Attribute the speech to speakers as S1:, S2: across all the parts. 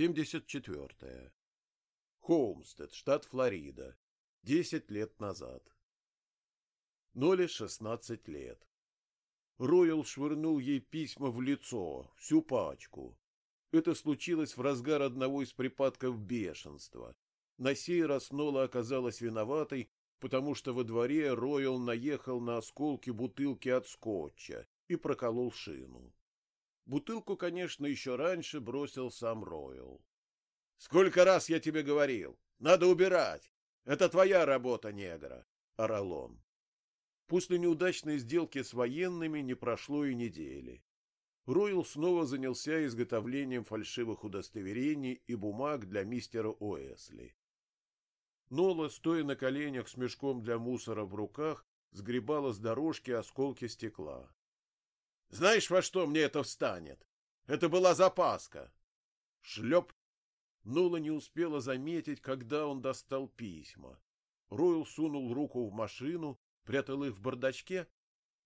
S1: 74. Хоумстед, штат Флорида. Десять лет назад. Ноле шестнадцать лет. Роял швырнул ей письма в лицо, всю пачку. Это случилось в разгар одного из припадков бешенства. На сей раз Нола оказалась виноватой, потому что во дворе Роял наехал на осколки бутылки от скотча и проколол шину. Бутылку, конечно, еще раньше бросил сам Ройл. — Сколько раз я тебе говорил? Надо убирать! Это твоя работа, негра! — орал он. После неудачной сделки с военными не прошло и недели. Ройл снова занялся изготовлением фальшивых удостоверений и бумаг для мистера Уэсли. Нола, стоя на коленях с мешком для мусора в руках, сгребала с дорожки осколки стекла. Знаешь, во что мне это встанет? Это была запаска. Шлеп. Нула не успела заметить, когда он достал письма. Ройл сунул руку в машину, прятал их в бардачке,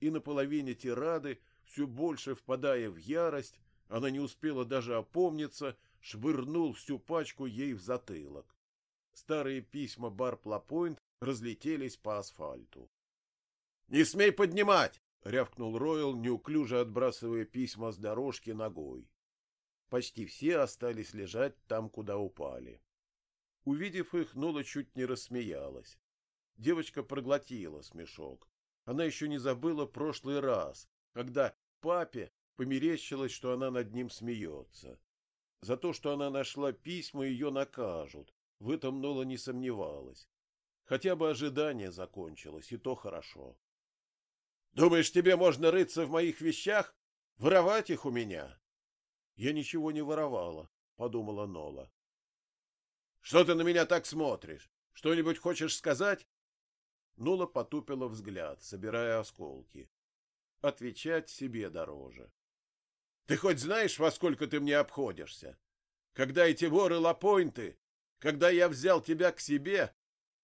S1: и на половине тирады, все больше впадая в ярость, она не успела даже опомниться, швырнул всю пачку ей в затылок. Старые письма Барп Лапойнт разлетелись по асфальту. — Не смей поднимать! — рявкнул Ройл, неуклюже отбрасывая письма с дорожки ногой. Почти все остались лежать там, куда упали. Увидев их, Нола чуть не рассмеялась. Девочка проглотила смешок. Она еще не забыла прошлый раз, когда папе померещилось, что она над ним смеется. За то, что она нашла письма, ее накажут. В этом Нола не сомневалась. Хотя бы ожидание закончилось, и то хорошо. Думаешь, тебе можно рыться в моих вещах? Воровать их у меня? Я ничего не воровала, подумала Нола. Что ты на меня так смотришь? Что-нибудь хочешь сказать? Нола потупила взгляд, собирая осколки. Отвечать себе дороже. Ты хоть знаешь, во сколько ты мне обходишься? Когда эти воры лапойнты, когда я взял тебя к себе,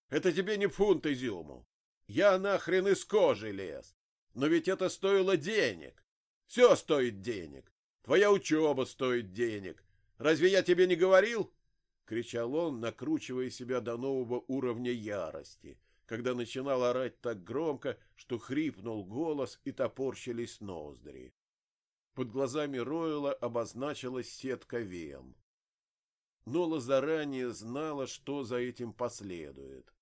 S1: это тебе не фунт изюму. Я нахрен из кожи лез. Но ведь это стоило денег. Все стоит денег. Твоя учеба стоит денег. Разве я тебе не говорил? кричал он, накручивая себя до нового уровня ярости, когда начинал орать так громко, что хрипнул голос и топорщились ноздри. Под глазами Ройла обозначилась сетка вен. Нола заранее знала, что за этим последует.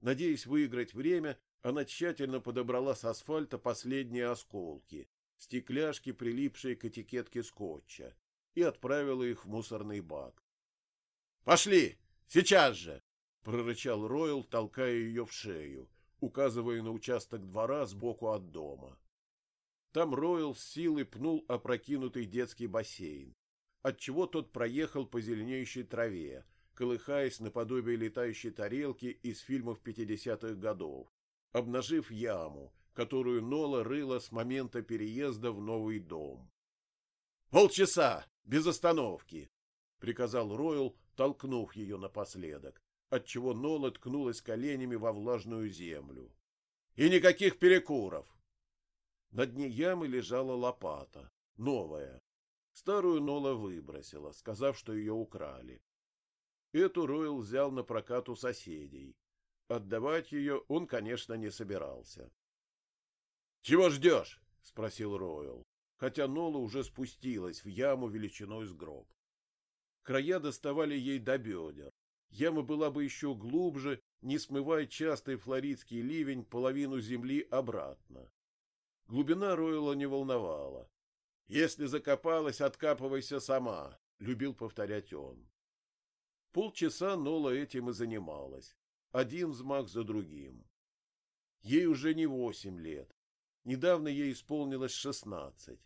S1: Надеясь выиграть время, она тщательно подобрала с асфальта последние осколки, стекляшки, прилипшие к этикетке скотча, и отправила их в мусорный бак. «Пошли! Сейчас же!» — прорычал Ройл, толкая ее в шею, указывая на участок двора сбоку от дома. Там Ройл с силой пнул опрокинутый детский бассейн, отчего тот проехал по зеленеющей траве, колыхаясь наподобие летающей тарелки из фильмов пятидесятых годов, обнажив яму, которую Нола рыла с момента переезда в новый дом. «Полчаса! Без остановки!» — приказал Ройл, толкнув ее напоследок, отчего Нола ткнулась коленями во влажную землю. «И никаких перекуров!» На дне ямы лежала лопата, новая. Старую Нола выбросила, сказав, что ее украли. Эту Ройл взял на прокат у соседей, Отдавать ее он, конечно, не собирался. — Чего ждешь? — спросил Ройл, хотя Нола уже спустилась в яму величиной с гроб. Края доставали ей до бедер. Яма была бы еще глубже, не смывая частый флоридский ливень половину земли обратно. Глубина Ройла не волновала. «Если закопалась, откапывайся сама», — любил повторять он. Полчаса Нола этим и занималась один взмах за другим. Ей уже не восемь лет. Недавно ей исполнилось шестнадцать.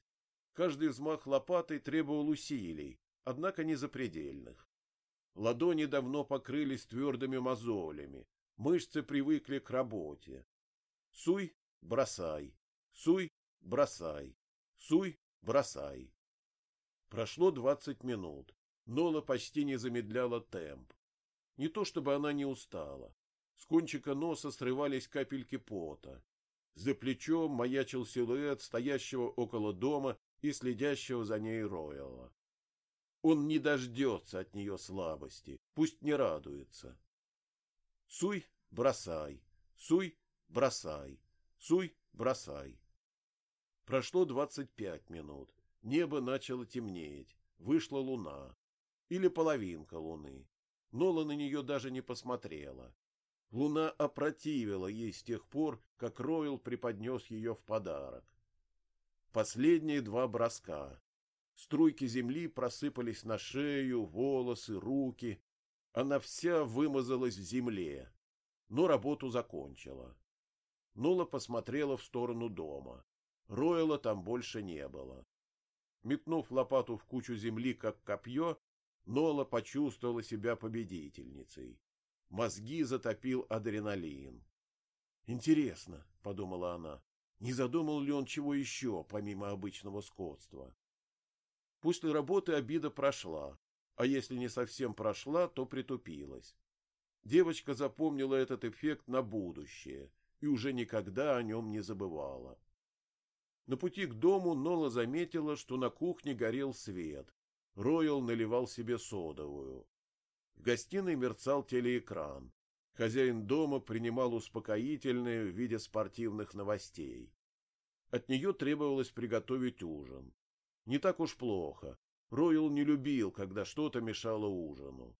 S1: Каждый взмах лопатой требовал усилий, однако не запредельных. Ладони давно покрылись твердыми мозолями, мышцы привыкли к работе. Суй, бросай, суй, бросай, суй, бросай. Прошло двадцать минут. Нола почти не замедляла темп. Не то чтобы она не устала. С кончика носа срывались капельки пота. За плечом маячил силуэт стоящего около дома и следящего за ней Ройла. Он не дождется от нее слабости, пусть не радуется. Суй, бросай, суй, бросай, суй, бросай. Прошло двадцать пять минут. Небо начало темнеть. Вышла луна. Или половинка луны. Нола на нее даже не посмотрела. Луна опротивила ей с тех пор, как Ройл преподнес ее в подарок. Последние два броска. Струйки земли просыпались на шею, волосы, руки. Она вся вымазалась в земле, но работу закончила. Нола посмотрела в сторону дома. Ройла там больше не было. Метнув лопату в кучу земли, как копье, Нола почувствовала себя победительницей. Мозги затопил адреналин. «Интересно», — подумала она, — «не задумал ли он чего еще, помимо обычного скотства?» После работы обида прошла, а если не совсем прошла, то притупилась. Девочка запомнила этот эффект на будущее и уже никогда о нем не забывала. На пути к дому Нола заметила, что на кухне горел свет. Ройл наливал себе содовую. В гостиной мерцал телеэкран. Хозяин дома принимал успокоительные в виде спортивных новостей. От нее требовалось приготовить ужин. Не так уж плохо. Ройл не любил, когда что-то мешало ужину.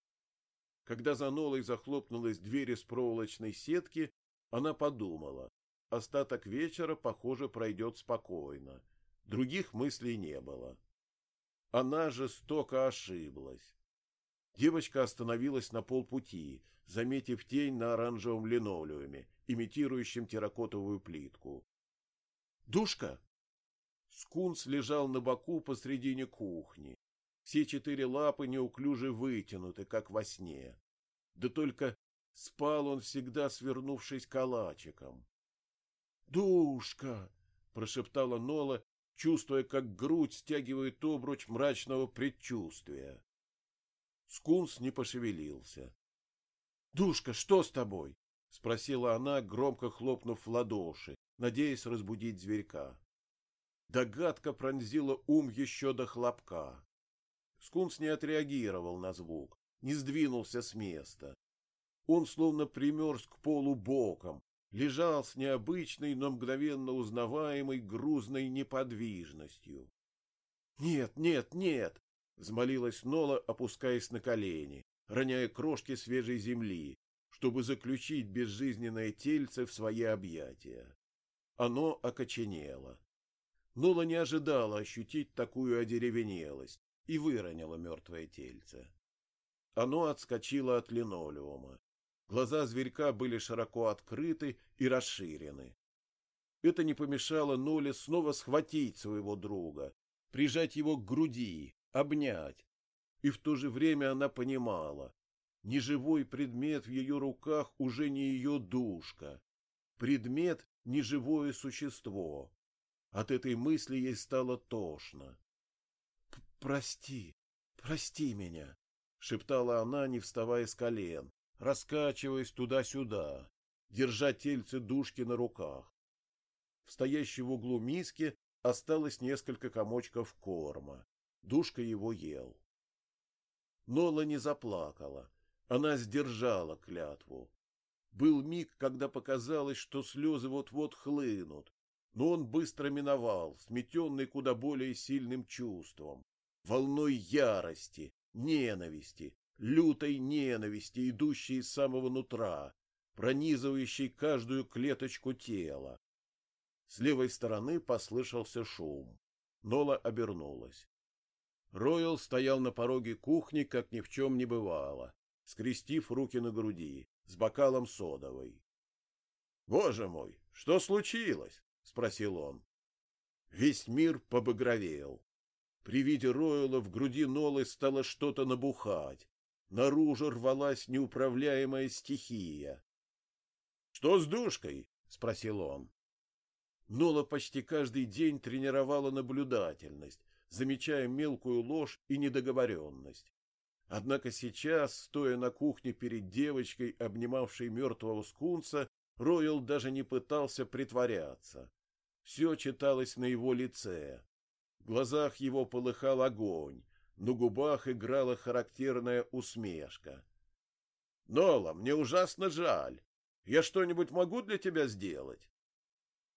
S1: Когда за Нолой захлопнулась дверь из проволочной сетки, она подумала, Остаток вечера, похоже, пройдет спокойно. Других мыслей не было. Она жестоко ошиблась. Девочка остановилась на полпути, заметив тень на оранжевом линолеуме, имитирующем терракотовую плитку. «Душка!» Скунс лежал на боку посредине кухни. Все четыре лапы неуклюже вытянуты, как во сне. Да только спал он всегда, свернувшись калачиком. «Душка!» — прошептала Нола, чувствуя, как грудь стягивает обруч мрачного предчувствия. Скунс не пошевелился. «Душка, что с тобой?» — спросила она, громко хлопнув в ладоши, надеясь разбудить зверька. Догадка пронзила ум еще до хлопка. Скунс не отреагировал на звук, не сдвинулся с места. Он словно примерз к полу боком, лежал с необычной, но мгновенно узнаваемой грузной неподвижностью. «Нет, нет, нет!» — взмолилась Нола, опускаясь на колени, роняя крошки свежей земли, чтобы заключить безжизненное тельце в свои объятия. Оно окоченело. Нола не ожидала ощутить такую одеревенелость и выронила мертвое тельце. Оно отскочило от линолеума. Глаза зверька были широко открыты и расширены. Это не помешало Ноле снова схватить своего друга, прижать его к груди, обнять. И в то же время она понимала, неживой предмет в ее руках уже не ее душка. Предмет — неживое существо. От этой мысли ей стало тошно. — Прости, прости меня, — шептала она, не вставая с колен, раскачиваясь туда-сюда, держа тельце душки на руках. В стоящей в углу миске осталось несколько комочков корма. Душка его ел. Нола не заплакала. Она сдержала клятву. Был миг, когда показалось, что слезы вот-вот хлынут, но он быстро миновал, сметенный куда более сильным чувством, волной ярости, ненависти, лютой ненависти, идущей из самого нутра, пронизывающей каждую клеточку тела. С левой стороны послышался шум. Нола обернулась. Ройл стоял на пороге кухни, как ни в чем не бывало, скрестив руки на груди, с бокалом содовой. — Боже мой, что случилось? — спросил он. Весь мир побагровел. При виде Ройла в груди Нолы стало что-то набухать, Наружу рвалась неуправляемая стихия. — Что с душкой? — спросил он. Нола почти каждый день тренировала наблюдательность, замечая мелкую ложь и недоговоренность. Однако сейчас, стоя на кухне перед девочкой, обнимавшей мертвого скунса, Ройл даже не пытался притворяться. Все читалось на его лице. В глазах его полыхал огонь, на губах играла характерная усмешка. — Нола, мне ужасно жаль. Я что-нибудь могу для тебя сделать?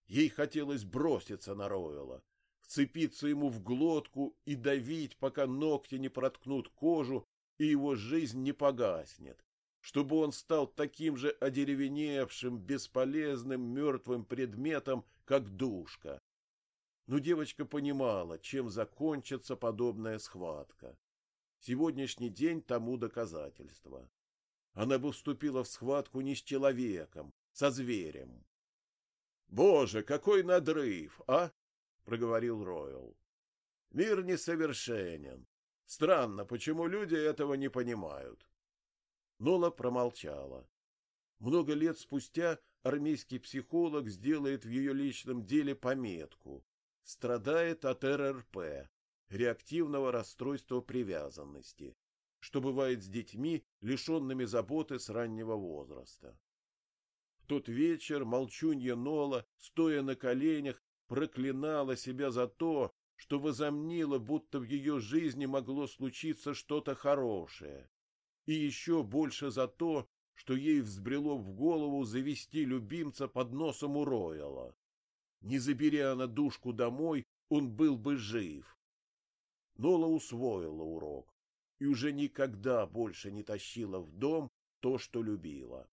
S1: Ей хотелось броситься на Ройла, вцепиться ему в глотку и давить, пока ногти не проткнут кожу и его жизнь не погаснет, чтобы он стал таким же одеревеневшим, бесполезным, мертвым предметом, как душка. Но девочка понимала, чем закончится подобная схватка. Сегодняшний день тому доказательство. Она бы вступила в схватку не с человеком, со зверем. — Боже, какой надрыв, а? — проговорил Ройл. — Мир несовершенен. Странно, почему люди этого не понимают. Нола промолчала. Много лет спустя армейский психолог сделает в ее личном деле пометку «Страдает от РРП» реактивного расстройства привязанности, что бывает с детьми, лишенными заботы с раннего возраста. В тот вечер молчунья Нола, стоя на коленях, проклинала себя за то, что возомнила, будто в ее жизни могло случиться что-то хорошее, и еще больше за то, что ей взбрело в голову завести любимца под носом у Рояла. Не забери она душку домой, он был бы жив. Нола усвоила урок и уже никогда больше не тащила в дом то, что любила.